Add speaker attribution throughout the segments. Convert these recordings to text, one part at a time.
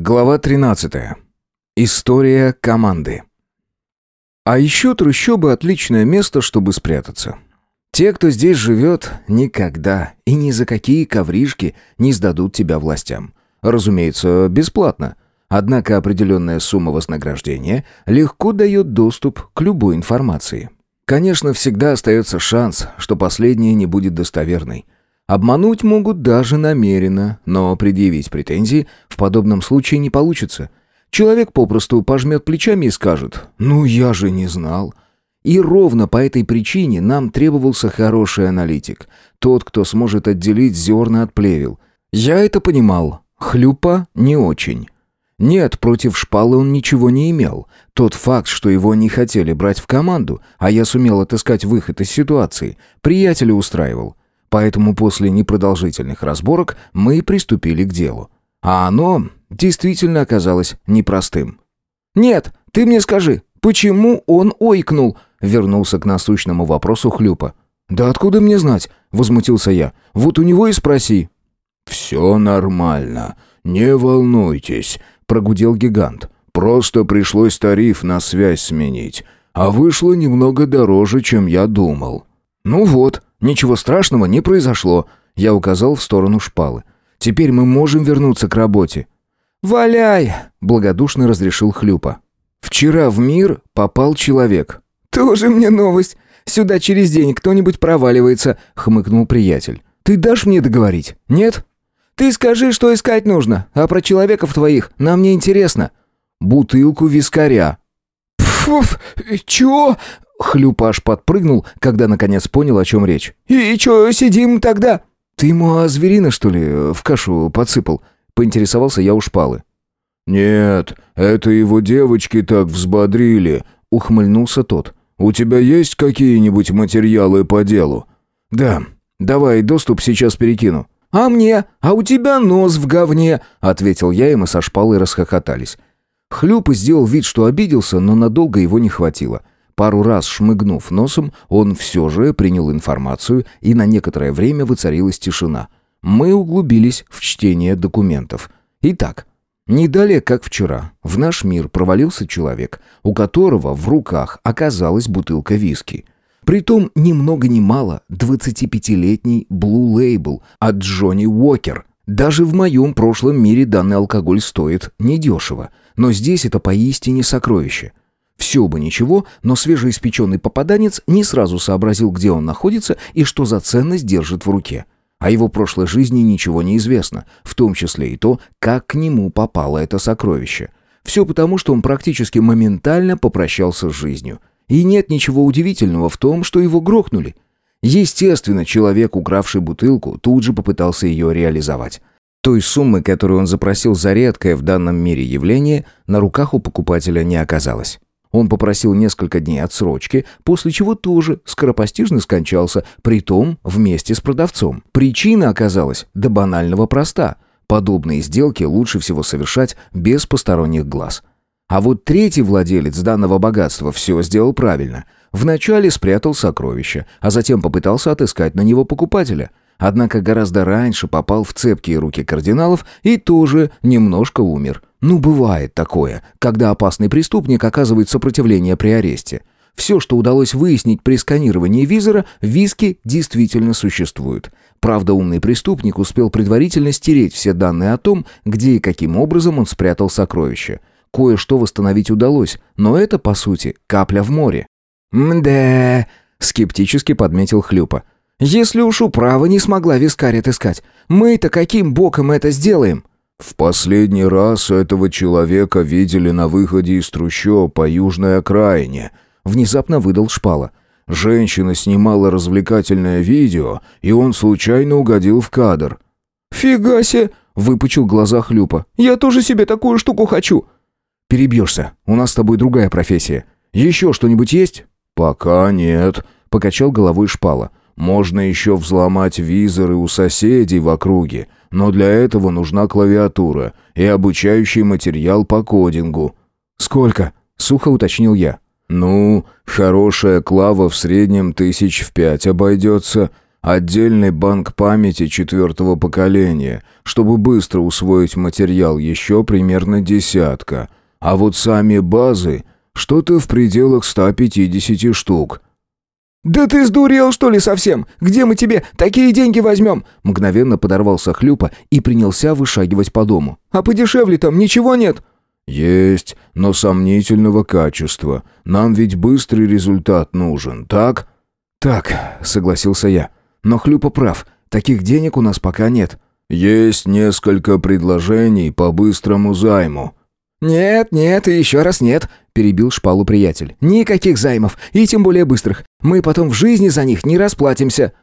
Speaker 1: Глава 13. История команды. А еще трущобы – отличное место, чтобы спрятаться. Те, кто здесь живет, никогда и ни за какие ковришки не сдадут тебя властям. Разумеется, бесплатно. Однако определенная сумма вознаграждения легко дает доступ к любой информации. Конечно, всегда остается шанс, что последняя не будет достоверной – Обмануть могут даже намеренно, но предъявить претензии в подобном случае не получится. Человек попросту пожмет плечами и скажет «Ну, я же не знал». И ровно по этой причине нам требовался хороший аналитик. Тот, кто сможет отделить зерна от плевел. Я это понимал. Хлюпа не очень. Нет, против шпалы он ничего не имел. Тот факт, что его не хотели брать в команду, а я сумел отыскать выход из ситуации, приятеля устраивал. Поэтому после непродолжительных разборок мы приступили к делу. А оно действительно оказалось непростым. «Нет, ты мне скажи, почему он ойкнул?» Вернулся к насущному вопросу Хлюпа. «Да откуда мне знать?» — возмутился я. «Вот у него и спроси».
Speaker 2: «Все нормально, не волнуйтесь», — прогудел гигант. «Просто пришлось тариф на связь сменить, а вышло немного дороже, чем я думал».
Speaker 1: «Ну вот», Ничего страшного не произошло. Я указал в сторону шпалы. Теперь мы можем вернуться к работе. «Валяй!» — благодушно разрешил Хлюпа. «Вчера в мир попал человек». «Тоже мне новость. Сюда через день кто-нибудь проваливается», — хмыкнул приятель. «Ты дашь мне договорить? Нет?» «Ты скажи, что искать нужно, а про человеков твоих нам не интересно». «Бутылку вискаря». «Пф, чё?» Хлюпаш подпрыгнул, когда наконец понял, о чем речь. «И, чё, сидим тогда?» «Ты ему а зверина, что ли, в кашу подсыпал?» Поинтересовался я у шпалы.
Speaker 2: «Нет, это его девочки так взбодрили», — ухмыльнулся тот. «У тебя есть какие-нибудь материалы по делу?»
Speaker 1: «Да, давай доступ сейчас перекину». «А мне? А у тебя нос в говне!» — ответил я, и мы со шпалой расхохотались. Хлюп сделал вид, что обиделся, но надолго его не хватило. Пару раз шмыгнув носом, он все же принял информацию, и на некоторое время воцарилась тишина. Мы углубились в чтение документов. Итак, не далее, как вчера, в наш мир провалился человек, у которого в руках оказалась бутылка виски. Притом ни много ни мало 25-летний Blue Label от Джонни Уокер. Даже в моем прошлом мире данный алкоголь стоит недешево, но здесь это поистине сокровище. Все бы ничего, но свежеиспеченный попаданец не сразу сообразил, где он находится и что за ценность держит в руке. О его прошлой жизни ничего не известно, в том числе и то, как к нему попало это сокровище. Все потому, что он практически моментально попрощался с жизнью. И нет ничего удивительного в том, что его грохнули. Естественно, человек, укравший бутылку, тут же попытался ее реализовать. Той суммы, которую он запросил за редкое в данном мире явление, на руках у покупателя не оказалось. Он попросил несколько дней отсрочки, после чего тоже скоропостижно скончался, притом вместе с продавцом. Причина оказалась до банального проста. Подобные сделки лучше всего совершать без посторонних глаз. А вот третий владелец данного богатства все сделал правильно. Вначале спрятал сокровища, а затем попытался отыскать на него покупателя. Однако гораздо раньше попал в цепкие руки кардиналов и тоже немножко умер. Ну, бывает такое, когда опасный преступник оказывает сопротивление при аресте. Все, что удалось выяснить при сканировании визора, виски действительно существуют. Правда, умный преступник успел предварительно стереть все данные о том, где и каким образом он спрятал сокровища. Кое-что восстановить удалось, но это, по сути, капля в море. «Мда...» — скептически подметил Хлюпа. «Если уж управа не смогла вискарь отыскать, мы-то каким боком это сделаем?»
Speaker 2: В последний раз этого человека видели на выходе из трущоб по южной окраине. Внезапно выдал шпала. Женщина снимала развлекательное видео, и он случайно угодил в кадр.
Speaker 1: «Фига себе!» — выпучил глаза Хлюпа. «Я тоже себе такую штуку хочу!» «Перебьешься. У нас с тобой другая профессия. Еще что-нибудь есть?»
Speaker 2: «Пока нет», — покачал головой шпала. «Можно еще взломать визоры у соседей в округе, но для этого нужна клавиатура и обучающий материал по кодингу».
Speaker 1: «Сколько?» — сухо уточнил я.
Speaker 2: «Ну, хорошая клава в среднем тысяч в пять обойдется, Отдельный банк памяти четвертого поколения, чтобы быстро усвоить материал, еще примерно десятка. А вот сами базы, что-то в пределах 150 штук.
Speaker 1: «Да ты сдурел, что ли, совсем? Где мы тебе такие деньги возьмем?» Мгновенно подорвался Хлюпа и принялся вышагивать по дому. «А подешевле там ничего нет?»
Speaker 2: «Есть, но сомнительного качества. Нам ведь быстрый результат нужен, так?»
Speaker 1: «Так», — согласился я. «Но Хлюпа прав. Таких денег у нас пока нет».
Speaker 2: «Есть несколько предложений по быстрому займу».
Speaker 1: «Нет, нет и еще раз нет», — перебил шпалу приятель. «Никаких займов, и тем более быстрых. Мы потом в жизни за них не расплатимся».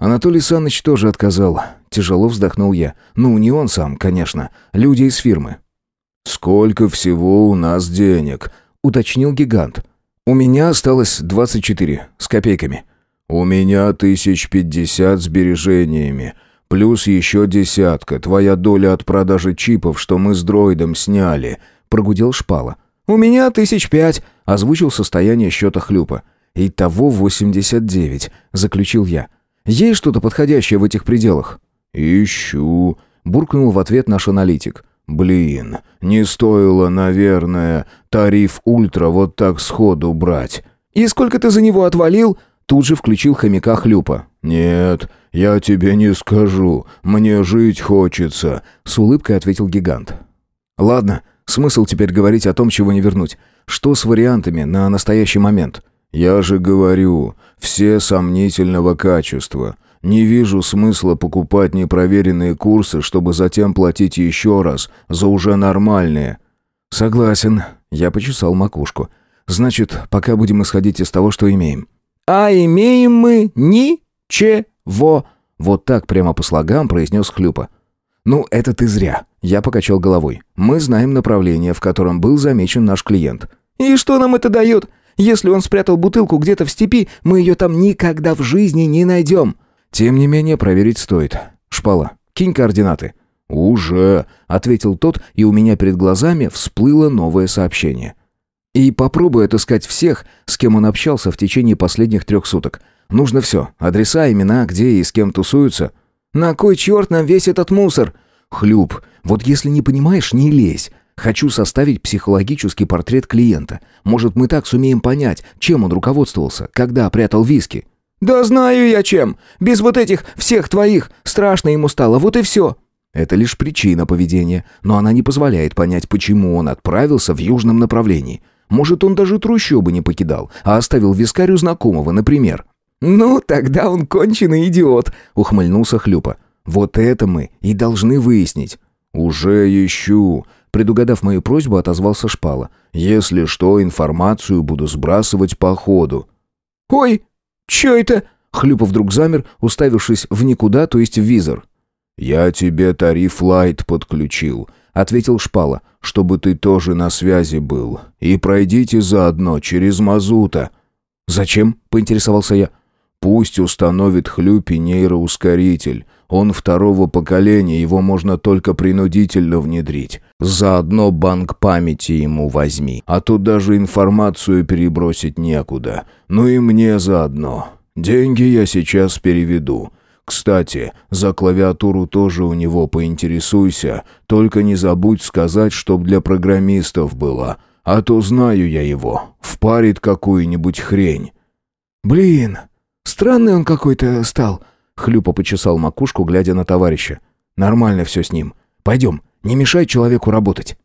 Speaker 2: Анатолий Саныч тоже отказал. Тяжело вздохнул я. Ну, не он сам, конечно. Люди из фирмы. «Сколько всего у нас денег?» — уточнил гигант.
Speaker 1: «У меня осталось двадцать четыре с копейками».
Speaker 2: «У меня тысяч пятьдесят сбережениями, плюс еще десятка, твоя доля от продажи чипов, что мы с дроидом сняли», — прогудел Шпала.
Speaker 1: «У меня тысяч пять», — озвучил состояние счета хлюпа. «Итого восемьдесят девять», — заключил я. «Есть что-то подходящее в этих пределах?»
Speaker 2: «Ищу», — буркнул в ответ наш аналитик. Блин, не стоило, наверное, тариф ультра вот так сходу брать.
Speaker 1: И сколько ты за него отвалил? Тут же включил хомяка Хлюпа.
Speaker 2: Нет, я тебе не скажу. Мне жить хочется,
Speaker 1: с улыбкой ответил гигант. Ладно, смысл теперь говорить о том, чего не вернуть. Что с вариантами на настоящий момент?
Speaker 2: Я же говорю, все сомнительного качества. Не вижу смысла покупать непроверенные курсы, чтобы затем платить еще раз за уже нормальные».
Speaker 1: «Согласен». Я почесал макушку. «Значит, пока будем исходить из того, что имеем».
Speaker 3: «А имеем мы ничего».
Speaker 1: Вот так прямо по слогам произнес Хлюпа. «Ну, это ты зря». Я покачал головой. «Мы знаем направление, в котором был замечен наш клиент».
Speaker 3: «И что нам это дает? Если он спрятал бутылку где-то в степи, мы ее там никогда в жизни не найдем».
Speaker 1: Тем не менее, проверить стоит. Шпала, кинь координаты.
Speaker 2: «Уже», —
Speaker 1: ответил тот, и у меня перед глазами всплыло новое сообщение. И попробуй отыскать всех, с кем он общался в течение последних трех суток. Нужно все. Адреса, имена, где и с кем тусуются.
Speaker 3: «На кой черт нам весь этот мусор?»
Speaker 1: «Хлюп, вот если не понимаешь, не лезь. Хочу составить психологический портрет клиента. Может, мы так сумеем понять, чем он руководствовался, когда прятал виски».
Speaker 3: «Да знаю я чем. Без вот этих всех твоих. Страшно ему стало, вот и все».
Speaker 1: Это лишь причина поведения, но она не позволяет понять, почему он отправился в южном направлении. Может, он даже трущобы не покидал, а оставил вискарю знакомого, например.
Speaker 3: «Ну, тогда он конченый идиот», — ухмыльнулся Хлюпа.
Speaker 1: «Вот это мы и должны выяснить».
Speaker 2: «Уже ищу», — предугадав мою просьбу, отозвался Шпала. «Если что, информацию буду сбрасывать по ходу».
Speaker 3: «Ой, «Чё это?»
Speaker 1: Хлюпа вдруг замер, уставившись в никуда, то есть в визор.
Speaker 2: «Я тебе тариф лайт подключил», — ответил Шпала, «чтобы ты тоже на связи был. И пройдите заодно через мазута».
Speaker 1: «Зачем?» — поинтересовался я.
Speaker 2: «Пусть установит Хлюпи нейроускоритель. Он второго поколения, его можно только принудительно внедрить. Заодно банк памяти ему возьми, а то даже информацию перебросить некуда. Ну и мне заодно. Деньги я сейчас переведу. Кстати, за клавиатуру тоже у него поинтересуйся, только не забудь сказать, чтоб для программистов было, а то знаю я его, впарит какую-нибудь хрень».
Speaker 3: «Блин, странный он какой-то стал», —
Speaker 1: Хлюпа почесал макушку, глядя на товарища. «Нормально все с ним. Пойдем, не мешай человеку работать.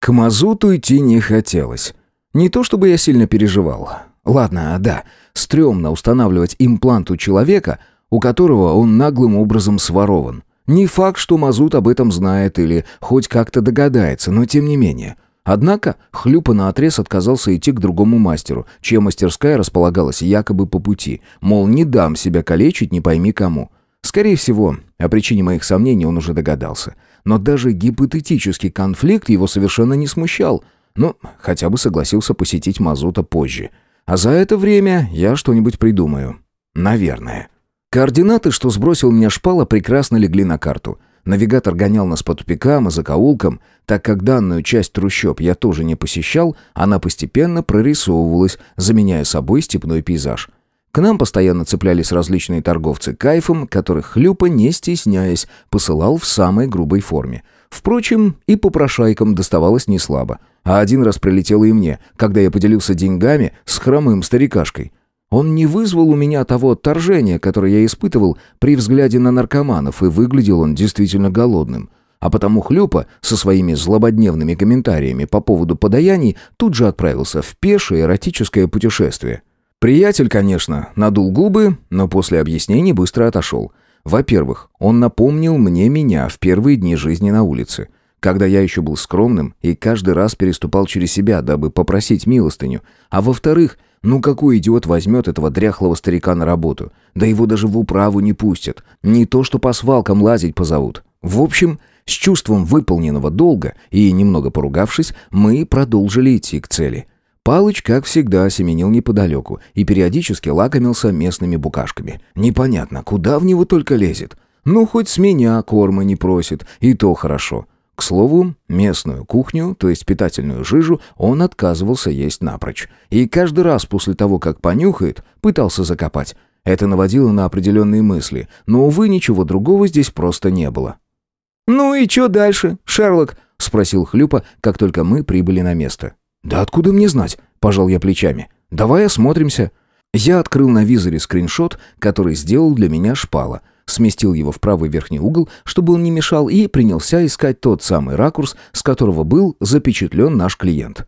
Speaker 1: К мазуту идти не хотелось. Не то чтобы я сильно переживал. Ладно, да, стрёмно устанавливать имплант у человека, у которого он наглым образом сворован. Не факт, что Мазут об этом знает или хоть как-то догадается, но тем не менее. Однако Хлюпа наотрез отказался идти к другому мастеру, чья мастерская располагалась якобы по пути. Мол, не дам себя калечить, не пойми кому. Скорее всего, о причине моих сомнений он уже догадался. Но даже гипотетический конфликт его совершенно не смущал. Ну, хотя бы согласился посетить Мазута позже. А за это время я что-нибудь придумаю. Наверное. Координаты, что сбросил меня шпала, прекрасно легли на карту. Навигатор гонял нас по тупикам и закоулкам. Так как данную часть трущоб я тоже не посещал, она постепенно прорисовывалась, заменяя собой степной пейзаж. К нам постоянно цеплялись различные торговцы кайфом, которых Хлюпа, не стесняясь, посылал в самой грубой форме. Впрочем, и попрошайкам доставалось не слабо. А один раз прилетело и мне, когда я поделился деньгами с хромым старикашкой. Он не вызвал у меня того отторжения, которое я испытывал при взгляде на наркоманов, и выглядел он действительно голодным. А потому Хлюпа со своими злободневными комментариями по поводу подаяний тут же отправился в пешее эротическое путешествие. Приятель, конечно, надул губы, но после объяснений быстро отошел. Во-первых, он напомнил мне меня в первые дни жизни на улице, когда я еще был скромным и каждый раз переступал через себя, дабы попросить милостыню. А во-вторых, ну какой идиот возьмет этого дряхлого старика на работу? Да его даже в управу не пустят. Не то, что по свалкам лазить позовут. В общем, с чувством выполненного долга и немного поругавшись, мы продолжили идти к цели. Палыч, как всегда, семенил неподалеку и периодически лакомился местными букашками. Непонятно, куда в него только лезет. Ну, хоть с меня корма не просит, и то хорошо. К слову, местную кухню, то есть питательную жижу, он отказывался есть напрочь. И каждый раз после того, как понюхает, пытался закопать. Это наводило на определенные мысли, но, увы, ничего другого здесь просто не было.
Speaker 3: «Ну и что дальше, Шерлок?»
Speaker 1: — спросил Хлюпа, как только мы прибыли на место. «Да откуда мне знать?» — пожал я плечами. «Давай осмотримся». Я открыл на визоре скриншот, который сделал для меня шпала — сместил его в правый верхний угол, чтобы он не мешал, и принялся искать тот самый ракурс, с которого был запечатлен наш клиент.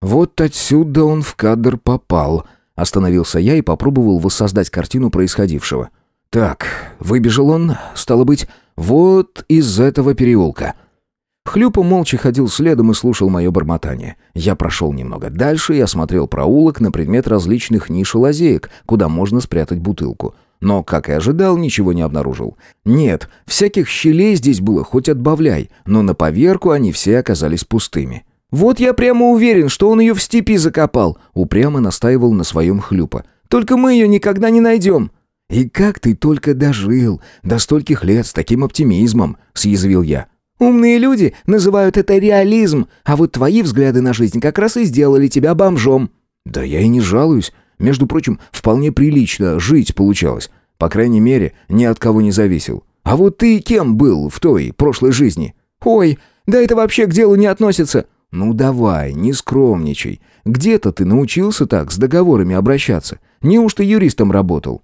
Speaker 1: «Вот отсюда он в кадр попал», — остановился я и попробовал воссоздать картину происходившего. «Так, выбежал он, стало быть, вот из этого переулка». Хлюпа молча ходил следом и слушал мое бормотание. Я прошел немного дальше и осмотрел проулок на предмет различных ниш и лазеек, куда можно спрятать бутылку — но, как и ожидал, ничего не обнаружил. Нет, всяких щелей здесь было хоть отбавляй, но на поверку они все оказались пустыми.
Speaker 3: «Вот я прямо уверен, что он ее в степи закопал», —
Speaker 1: упрямо настаивал на своем хлюпа.
Speaker 3: «Только мы ее никогда не найдем».
Speaker 1: «И как ты только дожил до стольких лет с таким оптимизмом?» — съязвил я.
Speaker 3: «Умные люди называют это реализм, а вот твои взгляды на жизнь как раз и сделали тебя бомжом».
Speaker 1: «Да я и не жалуюсь. Между прочим, вполне прилично жить получалось. По крайней мере, ни от кого не зависел. А вот ты кем был в той прошлой жизни?
Speaker 3: Ой, да это вообще к делу не относится.
Speaker 1: Ну давай, не скромничай. Где-то ты научился так с договорами обращаться. Неужто юристом работал?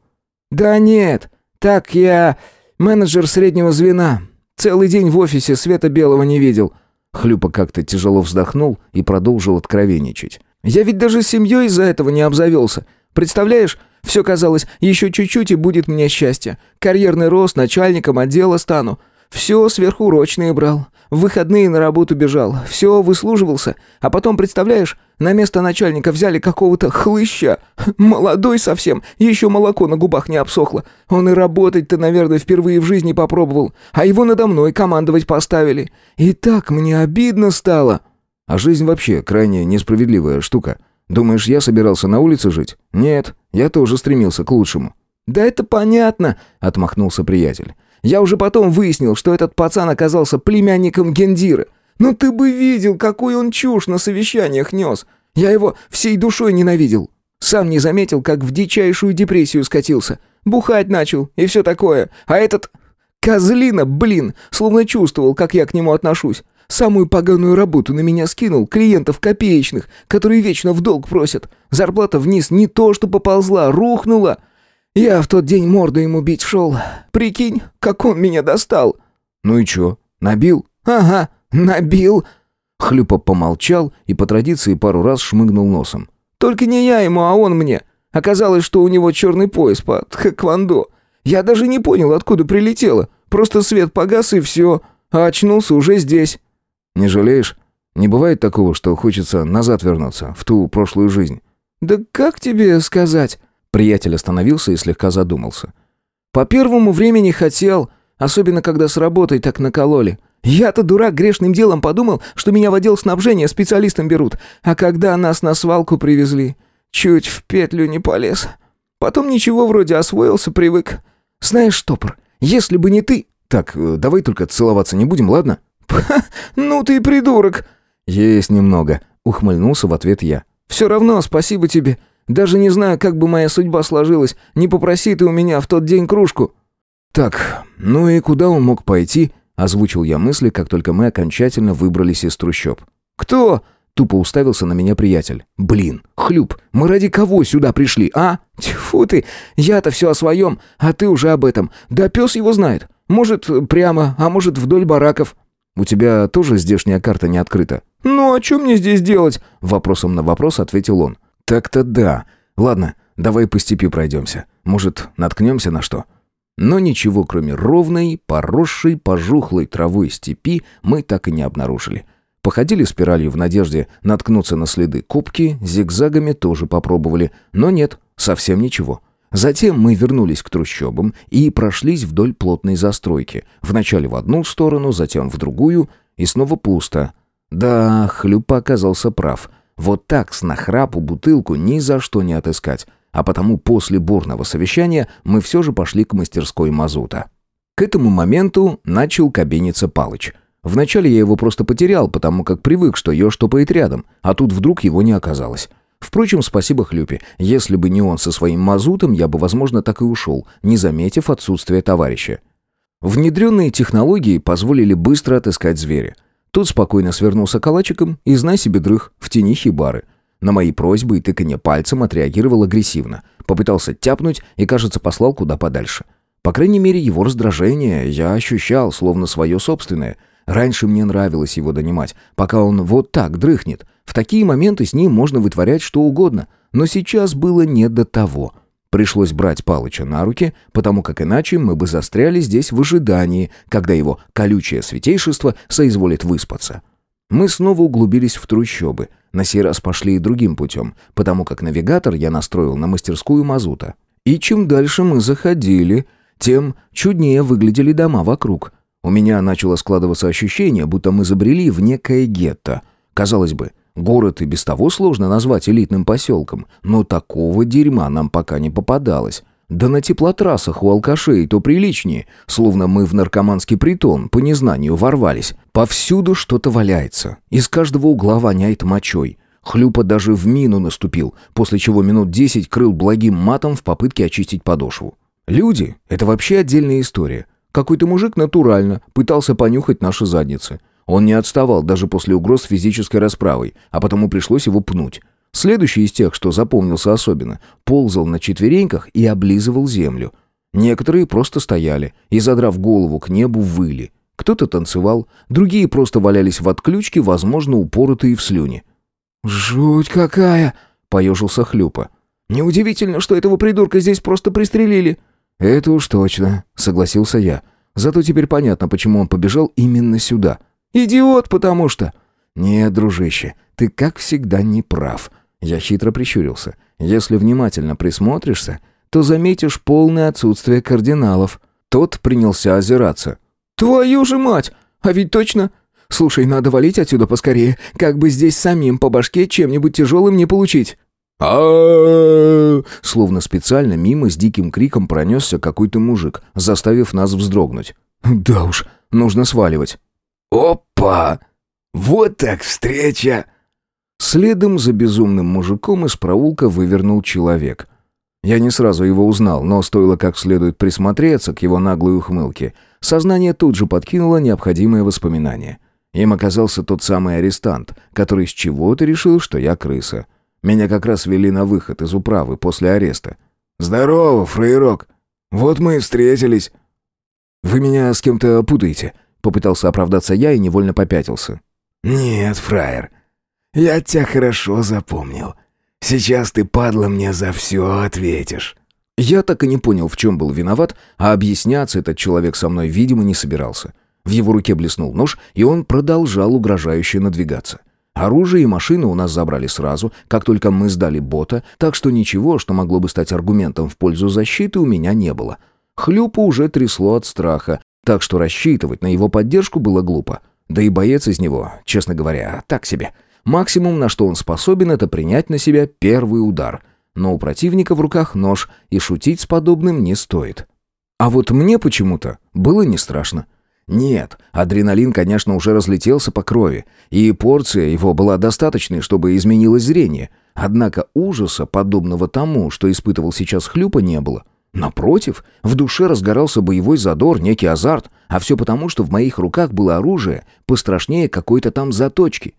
Speaker 3: Да нет. Так я менеджер среднего звена. Целый день в офисе света белого не видел.
Speaker 1: Хлюпа как-то тяжело вздохнул и продолжил откровенничать.
Speaker 3: Я ведь даже семьей из-за этого не обзавелся. Представляешь, все казалось, еще чуть-чуть и будет мне счастье. Карьерный рост, начальником отдела стану. Все сверхурочные брал. В выходные на работу бежал. Все выслуживался. А потом, представляешь, на место начальника взяли какого-то хлыща. Молодой совсем. Еще молоко на губах не обсохло. Он и работать-то, наверное, впервые в жизни попробовал. А его надо мной командовать поставили. И так мне обидно стало.
Speaker 1: А жизнь вообще крайне несправедливая штука. Думаешь, я собирался на улице жить? Нет, я тоже стремился к лучшему».
Speaker 3: «Да это понятно», — отмахнулся приятель. «Я уже потом выяснил, что этот пацан оказался племянником Гендира. Ну ты бы видел, какой он чушь на совещаниях нес. Я его всей душой ненавидел. Сам не заметил, как в дичайшую депрессию скатился. Бухать начал и все такое. А этот... Козлина, блин, словно чувствовал, как я к нему отношусь. Самую поганую работу на меня скинул, клиентов копеечных, которые вечно в долг просят. Зарплата вниз не то что поползла, рухнула. Я в тот день морду ему бить шел. Прикинь, как он меня достал».
Speaker 1: «Ну и чё, набил?»
Speaker 3: «Ага, набил».
Speaker 1: Хлюпа помолчал и по традиции пару раз шмыгнул носом.
Speaker 3: «Только не я ему, а он мне. Оказалось, что у него черный пояс по тхэквондо. Я даже не понял, откуда прилетело. Просто свет погас и все. А очнулся уже здесь».
Speaker 1: Не жалеешь? Не бывает такого, что хочется назад вернуться, в ту прошлую жизнь?»
Speaker 3: «Да как тебе сказать?»
Speaker 1: Приятель остановился и слегка задумался.
Speaker 3: «По первому времени хотел, особенно когда с работой так накололи. Я-то, дурак, грешным делом подумал, что меня в отдел снабжения специалистом берут, а когда нас на свалку привезли, чуть в петлю не полез. Потом ничего вроде освоился, привык. Знаешь, штопор, если бы не ты...»
Speaker 1: «Так, э, давай только целоваться не будем, ладно?»
Speaker 3: «Ну ты придурок!»
Speaker 1: «Есть немного», — ухмыльнулся в ответ я.
Speaker 3: «Все равно спасибо тебе. Даже не знаю, как бы моя судьба сложилась, не попроси ты у меня в тот день кружку».
Speaker 1: «Так, ну и куда он мог пойти?» — озвучил я мысли, как только мы окончательно выбрались из трущоб.
Speaker 3: «Кто?»
Speaker 1: — тупо уставился на меня приятель. «Блин, хлюп, мы ради кого сюда пришли, а?»
Speaker 3: «Тьфу ты, я-то все о своем, а ты уже об этом. Да пес его знает. Может, прямо, а может, вдоль бараков».
Speaker 1: «У тебя тоже здешняя карта не открыта?»
Speaker 3: «Ну, а что мне здесь делать?»
Speaker 1: Вопросом на вопрос ответил он. «Так-то да. Ладно, давай по степи пройдемся. Может, наткнемся на что?» Но ничего, кроме ровной, поросшей, пожухлой травой степи, мы так и не обнаружили. Походили спиралью в надежде наткнуться на следы кубки, зигзагами тоже попробовали, но нет, совсем ничего. Затем мы вернулись к трущобам и прошлись вдоль плотной застройки. Вначале в одну сторону, затем в другую, и снова пусто. Да, Хлюпа оказался прав. Вот так с нахрапу бутылку ни за что не отыскать. А потому после бурного совещания мы все же пошли к мастерской мазута. К этому моменту начал кабиниться Палыч. Вначале я его просто потерял, потому как привык, что еж топает рядом, а тут вдруг его не оказалось. Впрочем, спасибо Хлюпе. Если бы не он со своим мазутом, я бы, возможно, так и ушел, не заметив отсутствия товарища. Внедренные технологии позволили быстро отыскать зверя. Тот спокойно свернулся калачиком и, знай себе дрых, в тени хибары. На мои просьбы и тыканье пальцем отреагировал агрессивно. Попытался тяпнуть и, кажется, послал куда подальше. По крайней мере, его раздражение я ощущал, словно свое собственное. Раньше мне нравилось его донимать, пока он вот так дрыхнет. В такие моменты с ним можно вытворять что угодно. Но сейчас было не до того — Пришлось брать Палыча на руки, потому как иначе мы бы застряли здесь в ожидании, когда его колючее святейшество соизволит выспаться. Мы снова углубились в трущобы. На сей раз пошли и другим путем, потому как навигатор я настроил на мастерскую мазута. И чем дальше мы заходили, тем чуднее выглядели дома вокруг. У меня начало складываться ощущение, будто мы забрели в некое гетто. Казалось бы, Город и без того сложно назвать элитным поселком, но такого дерьма нам пока не попадалось. Да на теплотрассах у алкашей то приличнее, словно мы в наркоманский притон по незнанию ворвались. Повсюду что-то валяется, из каждого угла воняет мочой. Хлюпа даже в мину наступил, после чего минут десять крыл благим матом в попытке очистить подошву. Люди — это вообще отдельная история. Какой-то мужик натурально пытался понюхать наши задницы. Он не отставал даже после угроз физической расправой, а потому пришлось его пнуть. Следующий из тех, что запомнился особенно, ползал на четвереньках и облизывал землю. Некоторые просто стояли и, задрав голову к небу, выли. Кто-то танцевал, другие просто валялись в отключке, возможно, упоротые в слюне.
Speaker 3: «Жуть какая!» — поежился Хлюпа. «Неудивительно, что этого придурка здесь просто пристрелили».
Speaker 1: «Это уж точно», — согласился я. «Зато теперь понятно, почему он побежал именно сюда.
Speaker 3: Идиот, потому что...»
Speaker 1: «Нет, дружище, ты, как всегда, не прав». Я хитро прищурился. «Если внимательно присмотришься, то заметишь полное отсутствие кардиналов». Тот принялся озираться.
Speaker 3: «Твою же мать! А ведь точно... Слушай, надо валить отсюда поскорее, как бы здесь самим по башке чем-нибудь тяжелым не получить».
Speaker 1: А Словно специально мимо с диким криком пронесся какой-то мужик, заставив нас вздрогнуть. «Да уж, нужно сваливать».
Speaker 2: «Опа! Вот так встреча!»
Speaker 1: Следом за безумным мужиком из проулка вывернул человек. Я не сразу его узнал, но стоило как следует присмотреться к его наглой ухмылке. Сознание тут же подкинуло необходимые воспоминания. Им оказался тот самый арестант, который с чего-то решил, что я крыса. Меня как раз вели на выход из управы после ареста.
Speaker 2: «Здорово, фраерок! Вот мы и встретились!»
Speaker 1: «Вы меня с кем-то путаете?» Попытался оправдаться я и невольно попятился.
Speaker 2: «Нет, фраер, я тебя хорошо запомнил. Сейчас ты, падла, мне за все ответишь».
Speaker 1: Я так и не понял, в чем был виноват, а объясняться этот человек со мной, видимо, не собирался. В его руке блеснул нож, и он продолжал угрожающе надвигаться. Оружие и машины у нас забрали сразу, как только мы сдали бота, так что ничего, что могло бы стать аргументом в пользу защиты, у меня не было. Хлюпу уже трясло от страха, так что рассчитывать на его поддержку было глупо. Да и боец из него, честно говоря, так себе. Максимум, на что он способен, это принять на себя первый удар. Но у противника в руках нож, и шутить с подобным не стоит. А вот мне почему-то было не страшно. Нет, адреналин, конечно, уже разлетелся по крови, и порция его была достаточной, чтобы изменилось зрение. Однако ужаса, подобного тому, что испытывал сейчас Хлюпа, не было. Напротив, в душе разгорался боевой задор, некий азарт, а все потому, что в моих руках было оружие, пострашнее какой-то там заточки.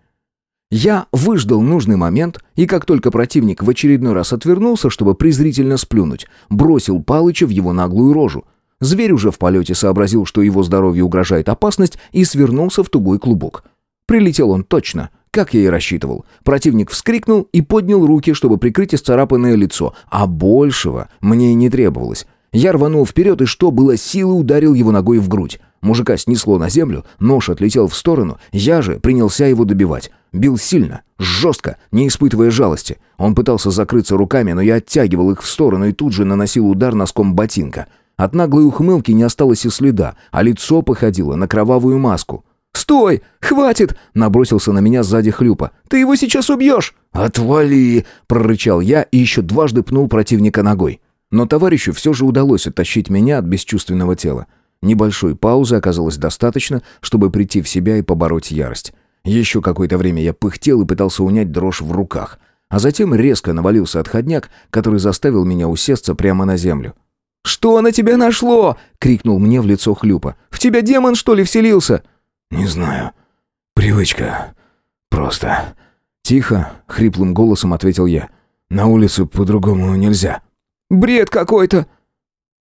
Speaker 1: Я выждал нужный момент, и как только противник в очередной раз отвернулся, чтобы презрительно сплюнуть, бросил Палыча в его наглую рожу. Зверь уже в полете сообразил, что его здоровью угрожает опасность, и свернулся в тугой клубок. Прилетел он точно, как я и рассчитывал. Противник вскрикнул и поднял руки, чтобы прикрыть исцарапанное лицо, а большего мне и не требовалось. Я рванул вперед и, что было силы, ударил его ногой в грудь. Мужика снесло на землю, нож отлетел в сторону, я же принялся его добивать. Бил сильно, жестко, не испытывая жалости. Он пытался закрыться руками, но я оттягивал их в сторону и тут же наносил удар носком ботинка. От наглой ухмылки не осталось и следа, а лицо походило на кровавую маску.
Speaker 3: «Стой! Хватит!» — набросился на меня сзади хлюпа. «Ты его сейчас убьешь!»
Speaker 1: «Отвали!» — прорычал я и еще дважды пнул противника ногой. Но товарищу все же удалось оттащить меня от бесчувственного тела. Небольшой паузы оказалось достаточно, чтобы прийти в себя и побороть ярость. Еще какое-то время я пыхтел и пытался унять дрожь в руках, а затем резко навалился отходняк, который заставил меня усесться прямо на землю.
Speaker 3: «Что на тебя нашло?» — крикнул мне в лицо Хлюпа. «В тебя демон, что ли, вселился?»
Speaker 2: «Не знаю. Привычка. Просто...»
Speaker 1: Тихо, хриплым голосом ответил я. «На улицу по-другому нельзя».
Speaker 3: «Бред какой-то!»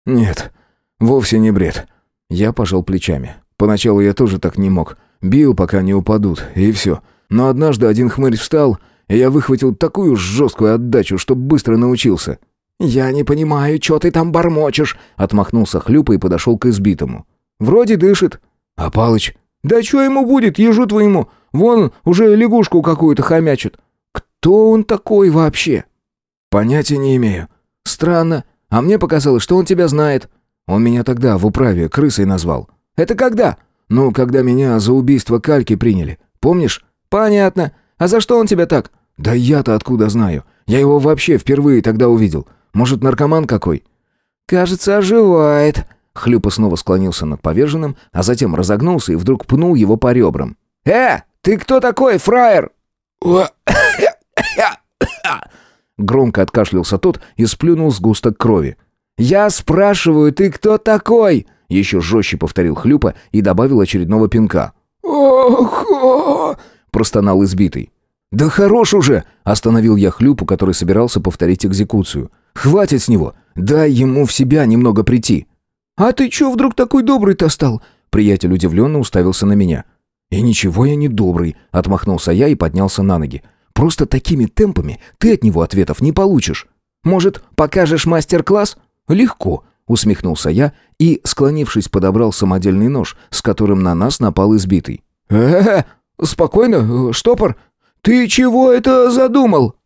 Speaker 2: «Нет, вовсе не бред.
Speaker 1: Я пожал плечами. Поначалу я тоже так не мог. Бил, пока не упадут, и все. Но однажды один хмырь встал, и я выхватил такую жесткую отдачу, что быстро научился.
Speaker 3: «Я не понимаю, что ты там бормочешь?»
Speaker 1: Отмахнулся Хлюпа и подошел к избитому.
Speaker 3: «Вроде дышит».
Speaker 1: «А Палыч?»
Speaker 3: «Да что ему будет, ежу твоему? Вон уже лягушку какую-то хомячит. Кто он такой вообще?»
Speaker 1: «Понятия не имею. Странно. А мне показалось, что он тебя знает». Он меня тогда в управе крысой назвал.
Speaker 3: Это когда?
Speaker 1: Ну, когда меня за убийство Кальки приняли. Помнишь?
Speaker 3: Понятно. А за что он тебя так?
Speaker 1: Да я-то откуда знаю? Я его вообще впервые тогда увидел. Может, наркоман какой?
Speaker 3: Кажется, оживает.
Speaker 1: Хлюпа снова склонился над поверженным, а затем разогнулся и вдруг пнул его по ребрам.
Speaker 3: «Э, ты кто такой, фраер?»
Speaker 1: Громко откашлялся тот и сплюнул сгусток крови.
Speaker 3: «Я спрашиваю, ты кто такой?»
Speaker 1: Еще жестче повторил Хлюпа и добавил очередного пинка.
Speaker 3: «Ох!»
Speaker 1: – простонал избитый. «Да хорош уже!» – остановил я Хлюпу, который собирался повторить экзекуцию. «Хватит с него! Дай ему в себя немного прийти!»
Speaker 3: «А ты чё вдруг такой добрый-то стал?»
Speaker 1: Приятель удивленно уставился на меня. «И ничего я не добрый», — отмахнулся я и поднялся на ноги. «Просто такими темпами ты от него ответов не получишь.
Speaker 3: Может, покажешь мастер-класс?»
Speaker 1: «Легко», — усмехнулся я и, склонившись, подобрал самодельный нож, с которым на нас напал избитый.
Speaker 3: «Э-э-э, спокойно, штопор. Ты чего это задумал?»